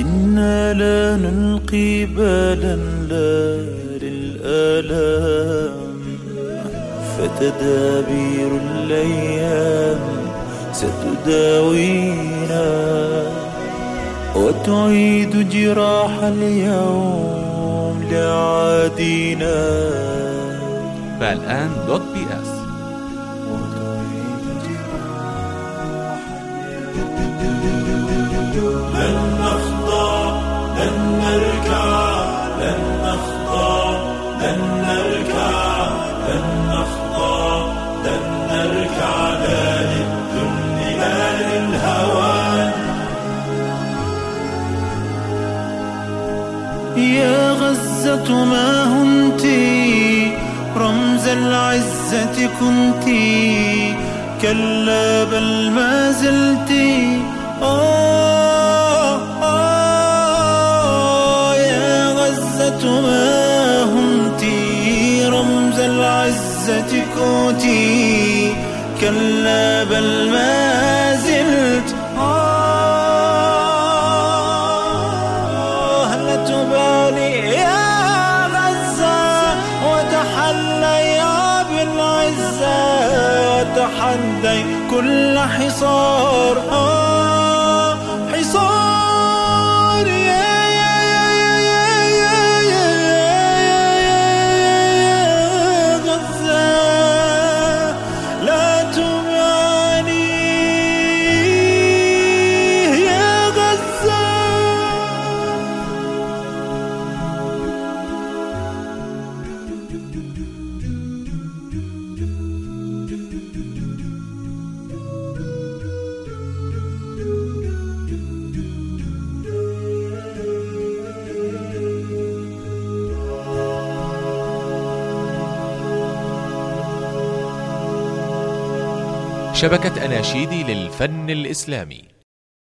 إنا لا نلقي بالا لا للآلام. فتدابير الأيام ستداوينا وتعيد جراح اليوم لعادينا. فالآن دوت بي إس. لن نخضع لن نركع لن نخضع لن نركع لا للذل لا للهوان يا غزة ما هنت؟ رمز العزة كنت. كلا بل ما زلت. آه كنت كلا بل ما زلت. آه هل تبالي يا غزة؟ وتحلي بالعزة. وتحدي كل حصار. آه. شبكة أناشيدي للفن الإسلامي.